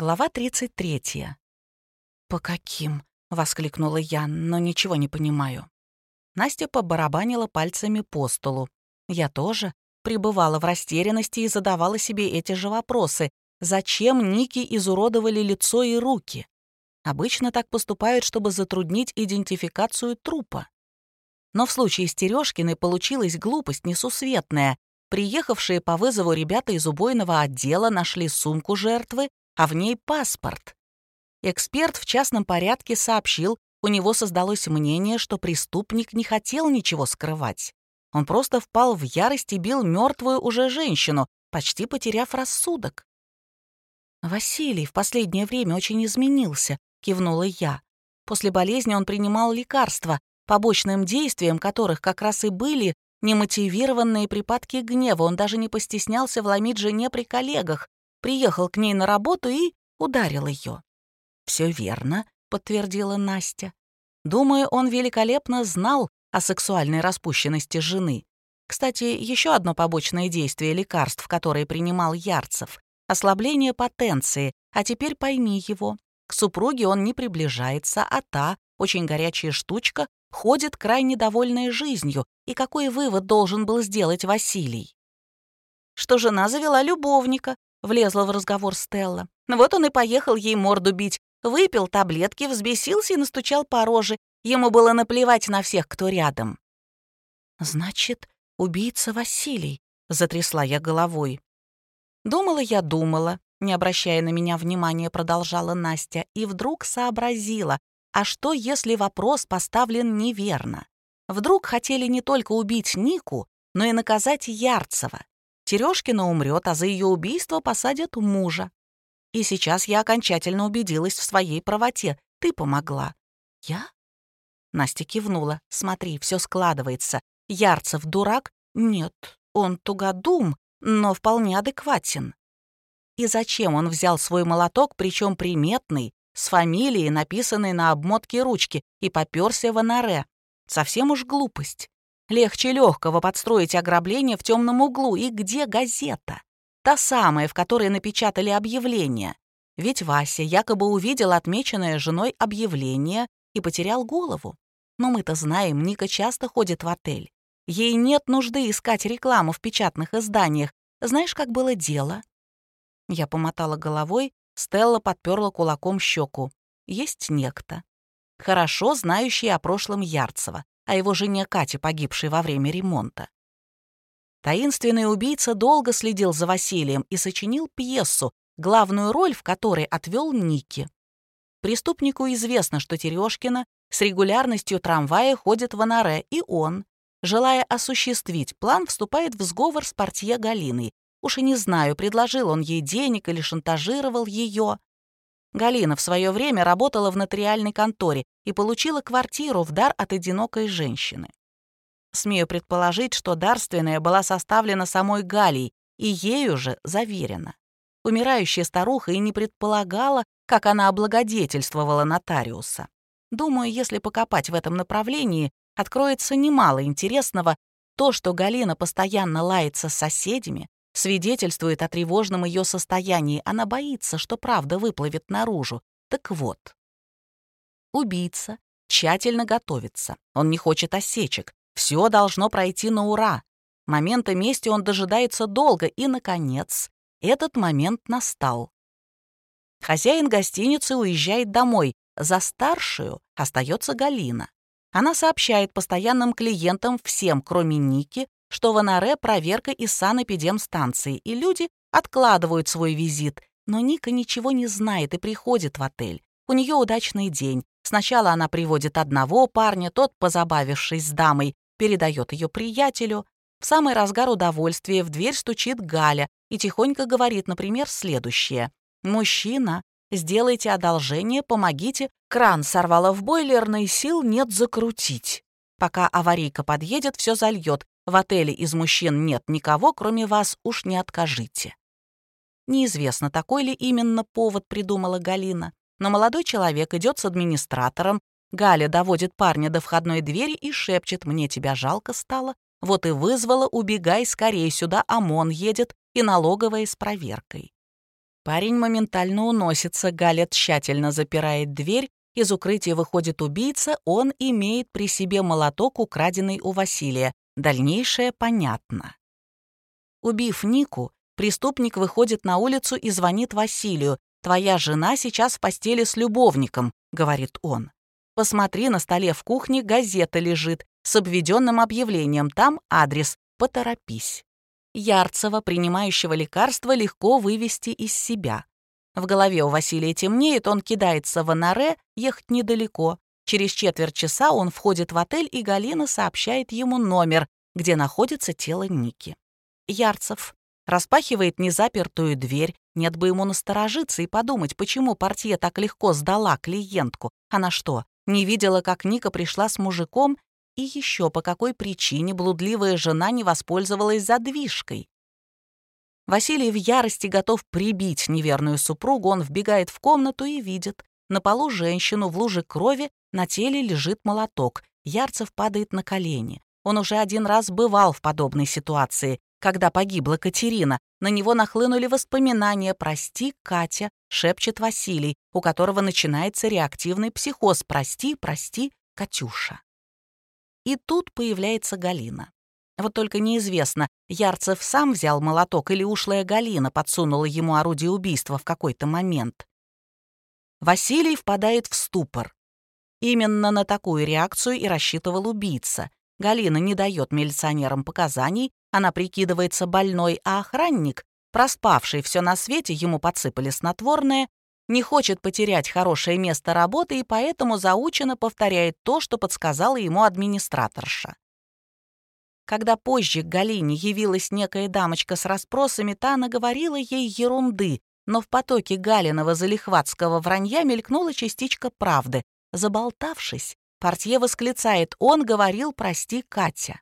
Глава 33. «По каким?» — воскликнула я, но ничего не понимаю. Настя побарабанила пальцами по столу. Я тоже пребывала в растерянности и задавала себе эти же вопросы. Зачем Ники изуродовали лицо и руки? Обычно так поступают, чтобы затруднить идентификацию трупа. Но в случае с Терешкиной получилась глупость несусветная. Приехавшие по вызову ребята из убойного отдела нашли сумку жертвы, а в ней паспорт. Эксперт в частном порядке сообщил, у него создалось мнение, что преступник не хотел ничего скрывать. Он просто впал в ярость и бил мертвую уже женщину, почти потеряв рассудок. «Василий в последнее время очень изменился», — кивнула я. После болезни он принимал лекарства, побочным действием которых как раз и были немотивированные припадки гнева. Он даже не постеснялся вломить жене при коллегах, приехал к ней на работу и ударил ее. «Все верно», — подтвердила Настя. «Думаю, он великолепно знал о сексуальной распущенности жены. Кстати, еще одно побочное действие лекарств, которые принимал Ярцев — ослабление потенции, а теперь пойми его. К супруге он не приближается, а та, очень горячая штучка, ходит крайне довольная жизнью. И какой вывод должен был сделать Василий? Что жена завела любовника, Влезла в разговор Стелла. Вот он и поехал ей морду бить. Выпил таблетки, взбесился и настучал по роже. Ему было наплевать на всех, кто рядом. «Значит, убийца Василий», — затрясла я головой. Думала я, думала, не обращая на меня внимания, продолжала Настя, и вдруг сообразила, а что, если вопрос поставлен неверно? Вдруг хотели не только убить Нику, но и наказать Ярцева. Терешкина умрет, а за ее убийство посадят мужа. И сейчас я окончательно убедилась в своей правоте. Ты помогла. Я? Настя кивнула. Смотри, все складывается. Ярцев дурак? Нет, он тугодум, но вполне адекватен. И зачем он взял свой молоток, причем приметный, с фамилией, написанной на обмотке ручки, и попёрся в анаре? Совсем уж глупость. Легче легкого подстроить ограбление в темном углу. И где газета? Та самая, в которой напечатали объявление. Ведь Вася якобы увидел отмеченное женой объявление и потерял голову. Но мы-то знаем, Ника часто ходит в отель. Ей нет нужды искать рекламу в печатных изданиях. Знаешь, как было дело?» Я помотала головой, Стелла подперла кулаком щеку. Есть некто. Хорошо знающий о прошлом Ярцева о его жене Кате, погибшей во время ремонта. Таинственный убийца долго следил за Василием и сочинил пьесу, главную роль в которой отвел Ники. Преступнику известно, что Терешкина с регулярностью трамвая ходит в Анаре, и он, желая осуществить план, вступает в сговор с портье Галиной. Уж и не знаю, предложил он ей денег или шантажировал ее. Галина в свое время работала в нотариальной конторе и получила квартиру в дар от одинокой женщины. Смею предположить, что дарственная была составлена самой Галей и ею же заверена. Умирающая старуха и не предполагала, как она облагодетельствовала нотариуса. Думаю, если покопать в этом направлении, откроется немало интересного. То, что Галина постоянно лается с соседями, свидетельствует о тревожном ее состоянии. Она боится, что правда выплывет наружу. Так вот, убийца тщательно готовится. Он не хочет осечек. Все должно пройти на ура. Момента мести он дожидается долго, и, наконец, этот момент настал. Хозяин гостиницы уезжает домой. За старшую остается Галина. Она сообщает постоянным клиентам всем, кроме Ники, что в Анаре проверка из санэпидемстанции, и люди откладывают свой визит. Но Ника ничего не знает и приходит в отель. У нее удачный день. Сначала она приводит одного парня, тот, позабавившись с дамой, передает ее приятелю. В самый разгар удовольствия в дверь стучит Галя и тихонько говорит, например, следующее. «Мужчина, сделайте одолжение, помогите. Кран сорвало в бойлерной, сил нет закрутить. Пока аварийка подъедет, все зальет. В отеле из мужчин нет никого, кроме вас, уж не откажите. Неизвестно, такой ли именно повод придумала Галина, но молодой человек идет с администратором, Галя доводит парня до входной двери и шепчет «Мне тебя жалко стало». Вот и вызвала «Убегай скорее сюда, ОМОН едет» и налоговая с проверкой. Парень моментально уносится, Галя тщательно запирает дверь, из укрытия выходит убийца, он имеет при себе молоток, украденный у Василия. Дальнейшее понятно. Убив Нику, преступник выходит на улицу и звонит Василию. «Твоя жена сейчас в постели с любовником», — говорит он. «Посмотри, на столе в кухне газета лежит с обведенным объявлением. Там адрес. Поторопись». Ярцева, принимающего лекарства, легко вывести из себя. В голове у Василия темнеет, он кидается в Анаре, ехать недалеко. Через четверть часа он входит в отель, и Галина сообщает ему номер, где находится тело Ники. Ярцев распахивает незапертую дверь, нет бы ему насторожиться и подумать, почему портье так легко сдала клиентку. Она что, не видела, как Ника пришла с мужиком? И еще по какой причине блудливая жена не воспользовалась задвижкой? Василий в ярости готов прибить неверную супругу, он вбегает в комнату и видит. На полу женщину в луже крови, на теле лежит молоток. Ярцев падает на колени. Он уже один раз бывал в подобной ситуации, когда погибла Катерина. На него нахлынули воспоминания «Прости, Катя», — шепчет Василий, у которого начинается реактивный психоз «Прости, прости, Катюша». И тут появляется Галина. Вот только неизвестно, Ярцев сам взял молоток или ушлая Галина подсунула ему орудие убийства в какой-то момент. Василий впадает в ступор. Именно на такую реакцию и рассчитывал убийца. Галина не дает милиционерам показаний, она прикидывается больной, а охранник, проспавший все на свете, ему подсыпали снотворное, не хочет потерять хорошее место работы и поэтому заучено повторяет то, что подсказала ему администраторша. Когда позже к Галине явилась некая дамочка с расспросами, та наговорила ей ерунды, но в потоке Галиного залихватского вранья мелькнула частичка правды. Заболтавшись, портье восклицает «Он говорил, прости, Катя».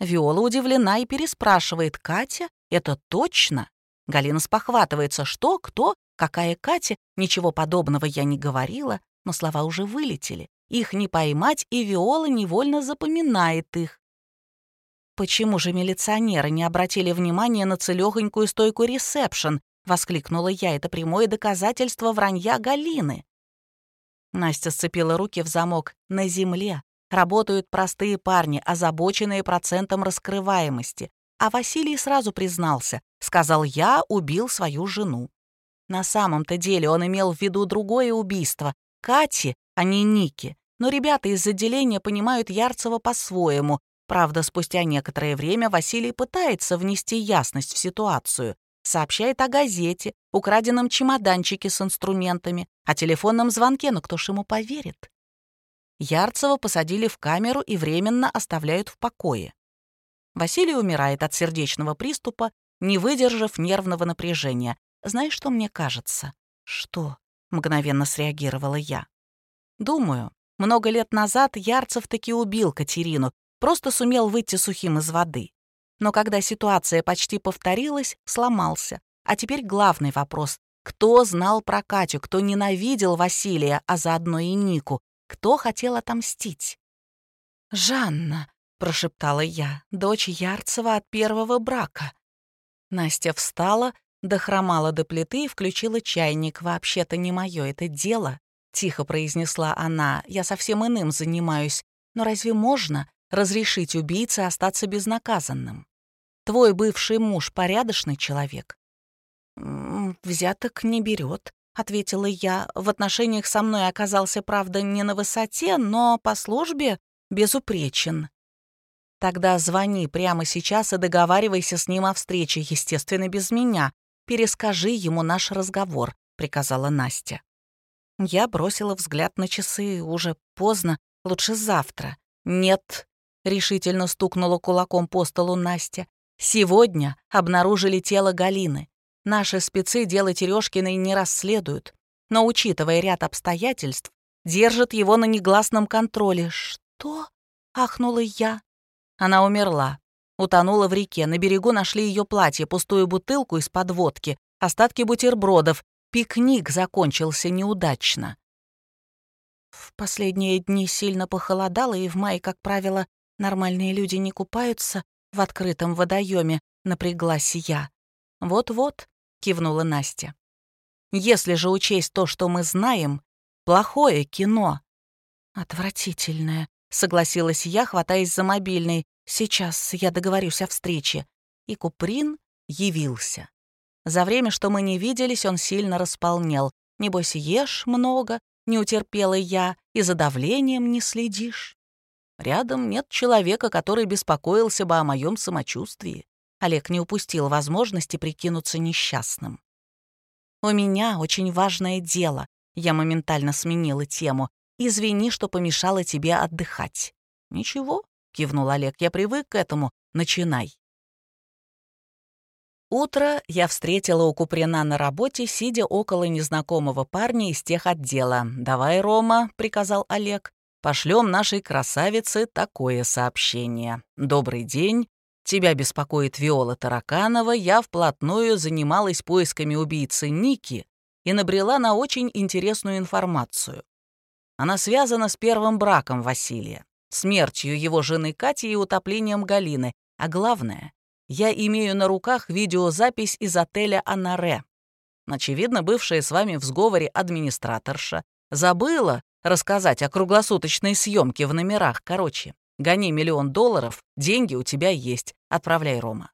Виола удивлена и переспрашивает «Катя? Это точно?» Галина спохватывается «Что? Кто? Какая Катя? Ничего подобного я не говорила». Но слова уже вылетели. Их не поймать, и Виола невольно запоминает их. «Почему же милиционеры не обратили внимания на целёхонькую стойку ресепшн?» — воскликнула я. «Это прямое доказательство вранья Галины». Настя сцепила руки в замок. «На земле работают простые парни, озабоченные процентом раскрываемости. А Василий сразу признался. Сказал, я убил свою жену. На самом-то деле он имел в виду другое убийство. Кати, а не Ники. Но ребята из отделения понимают Ярцева по-своему. Правда, спустя некоторое время Василий пытается внести ясность в ситуацию. Сообщает о газете, украденном чемоданчике с инструментами, о телефонном звонке, но кто ж ему поверит? Ярцева посадили в камеру и временно оставляют в покое. Василий умирает от сердечного приступа, не выдержав нервного напряжения. «Знаешь, что мне кажется?» «Что?» — мгновенно среагировала я. «Думаю, много лет назад Ярцев таки убил Катерину, просто сумел выйти сухим из воды. Но когда ситуация почти повторилась, сломался. А теперь главный вопрос. Кто знал про Катю, кто ненавидел Василия, а заодно и Нику? Кто хотел отомстить? «Жанна», — прошептала я, — «дочь Ярцева от первого брака». Настя встала, дохромала до плиты и включила чайник. «Вообще-то не мое это дело», — тихо произнесла она. «Я совсем иным занимаюсь. Но разве можно разрешить убийце остаться безнаказанным. Твой бывший муж порядочный человек?» «Взяток не берет», — ответила я. «В отношениях со мной оказался, правда, не на высоте, но по службе безупречен». «Тогда звони прямо сейчас и договаривайся с ним о встрече, естественно, без меня. Перескажи ему наш разговор», — приказала Настя. Я бросила взгляд на часы. Уже поздно, лучше завтра. «Нет», — решительно стукнула кулаком по столу Настя. «Сегодня обнаружили тело Галины. Наши спецы дело Терешкиной не расследуют, но, учитывая ряд обстоятельств, держат его на негласном контроле». «Что?» — ахнула я. Она умерла. Утонула в реке. На берегу нашли ее платье, пустую бутылку из-под водки, остатки бутербродов. Пикник закончился неудачно. В последние дни сильно похолодало, и в мае, как правило, Нормальные люди не купаются в открытом водоеме, напряглась я. Вот-вот, кивнула Настя. Если же учесть то, что мы знаем, плохое кино. Отвратительное, согласилась я, хватаясь за мобильный. Сейчас я договорюсь о встрече. И Куприн явился. За время, что мы не виделись, он сильно располнел. Небось, ешь много, не утерпела я, и за давлением не следишь. Рядом нет человека, который беспокоился бы о моем самочувствии. Олег не упустил возможности прикинуться несчастным. «У меня очень важное дело», — я моментально сменила тему. «Извини, что помешала тебе отдыхать». «Ничего», — кивнул Олег, — «я привык к этому. Начинай». Утро я встретила у Куприна на работе, сидя около незнакомого парня из тех отдела. «Давай, Рома», — приказал Олег, — «пошлем нашей красавице такое сообщение. Добрый день. Тебя беспокоит Виола Тараканова. Я вплотную занималась поисками убийцы Ники и набрела на очень интересную информацию. Она связана с первым браком Василия, смертью его жены Кати и утоплением Галины, а главное, я имею на руках видеозапись из отеля «Анаре». Очевидно, бывшая с вами в сговоре администраторша забыла рассказать о круглосуточной съемке в номерах. Короче, гони миллион долларов, деньги у тебя есть. Отправляй Рома.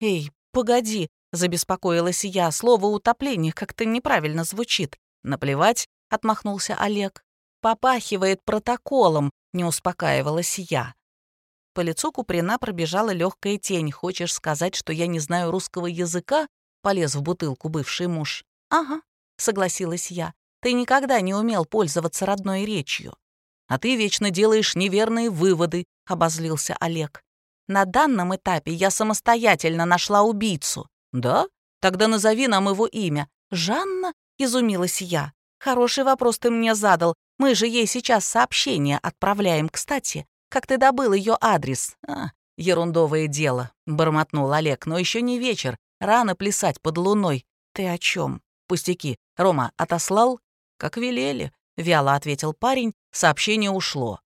«Эй, погоди», — забеспокоилась я, слово «утопление» как-то неправильно звучит. «Наплевать», — отмахнулся Олег. «Попахивает протоколом», — не успокаивалась я. По лицу Куприна пробежала легкая тень. «Хочешь сказать, что я не знаю русского языка?» — полез в бутылку бывший муж. «Ага», — согласилась я. «Ты никогда не умел пользоваться родной речью». «А ты вечно делаешь неверные выводы», — обозлился Олег. «На данном этапе я самостоятельно нашла убийцу». «Да? Тогда назови нам его имя». «Жанна?» — изумилась я. «Хороший вопрос ты мне задал. Мы же ей сейчас сообщение отправляем. Кстати, как ты добыл ее адрес?» а, «Ерундовое дело», — бормотнул Олег. «Но еще не вечер. Рано плясать под луной. Ты о чем? Пустяки. Рома отослал?» «Как велели», — вяло ответил парень. Сообщение ушло.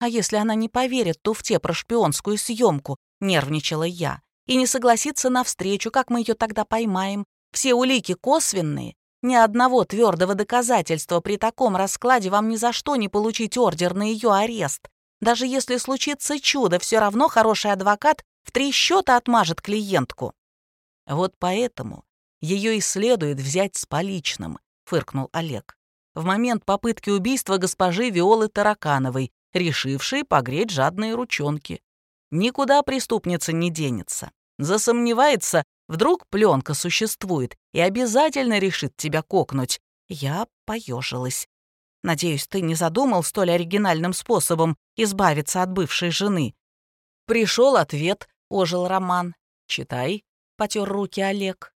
«А если она не поверит туфте про шпионскую съемку?» — нервничала я. «И не согласится на встречу, как мы ее тогда поймаем? Все улики косвенные. Ни одного твердого доказательства при таком раскладе вам ни за что не получить ордер на ее арест. Даже если случится чудо, все равно хороший адвокат в три счета отмажет клиентку. Вот поэтому ее и следует взять с поличным, фыркнул Олег. В момент попытки убийства госпожи Виолы Таракановой, решившей погреть жадные ручонки. Никуда преступница не денется. Засомневается, вдруг пленка существует и обязательно решит тебя кокнуть. Я поежилась. Надеюсь, ты не задумал столь оригинальным способом избавиться от бывшей жены. Пришел ответ, ожил Роман. Читай, потер руки Олег.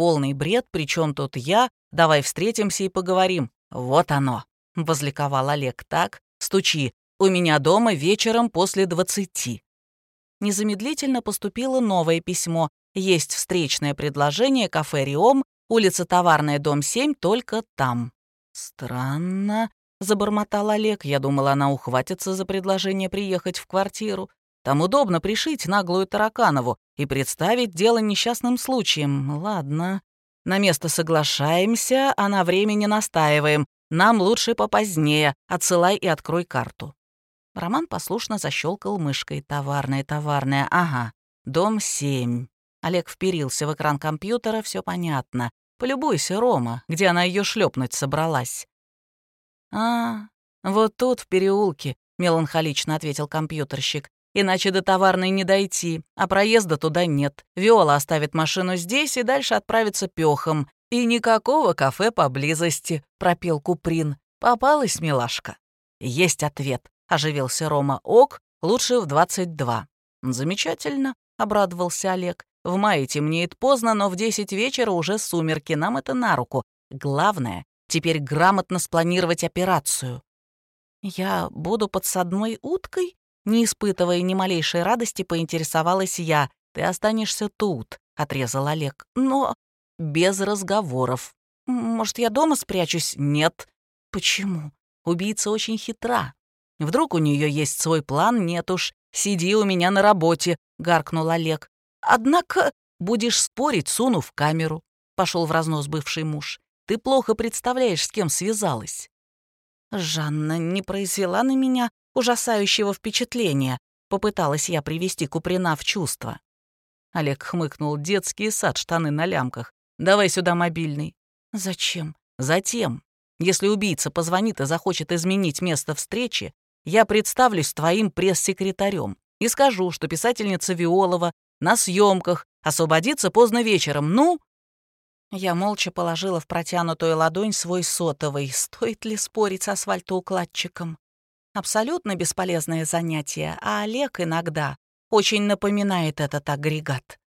Полный бред, причем тут я, давай встретимся и поговорим. Вот оно, возликовал Олег. Так, стучи, у меня дома вечером после двадцати. Незамедлительно поступило новое письмо. Есть встречное предложение, кафе «Риом», улица Товарная, дом 7, только там. «Странно», — забормотал Олег. «Я думал, она ухватится за предложение приехать в квартиру. Там удобно пришить наглую Тараканову и представить дело несчастным случаем. Ладно. На место соглашаемся, а на время не настаиваем. Нам лучше попозднее. Отсылай и открой карту». Роман послушно защелкал мышкой. «Товарная, товарная, ага. Дом 7». Олег вперился в экран компьютера, все понятно. Полюбуйся, Рома, где она ее шлепнуть собралась. А, вот тут, в переулке, меланхолично ответил компьютерщик. Иначе до товарной не дойти, а проезда туда нет. Виола оставит машину здесь и дальше отправится пёхом. И никакого кафе поблизости, пропел Куприн. Попалась милашка. Есть ответ, оживился Рома. Ок, лучше в 22. Замечательно, обрадовался Олег. В мае темнеет поздно, но в 10 вечера уже сумерки, нам это на руку. Главное, теперь грамотно спланировать операцию. Я буду подсадной уткой? Не испытывая ни малейшей радости, поинтересовалась я. Ты останешься тут, отрезал Олег. Но без разговоров. Может, я дома спрячусь? Нет. Почему? Убийца очень хитра. Вдруг у нее есть свой план? Нет уж. Сиди у меня на работе, гаркнул Олег. Однако будешь спорить, суну в камеру. пошел в разнос бывший муж. «Ты плохо представляешь, с кем связалась». Жанна не произвела на меня ужасающего впечатления. Попыталась я привести Куприна в чувство. Олег хмыкнул. «Детский сад, штаны на лямках. Давай сюда мобильный». «Зачем?» «Затем. Если убийца позвонит и захочет изменить место встречи, я представлюсь твоим пресс-секретарем и скажу, что писательница Виолова на съемках освободится поздно вечером. Ну?» Я молча положила в протянутую ладонь свой сотовый. Стоит ли спорить с асфальтоукладчиком? Абсолютно бесполезное занятие, а Олег иногда очень напоминает этот агрегат.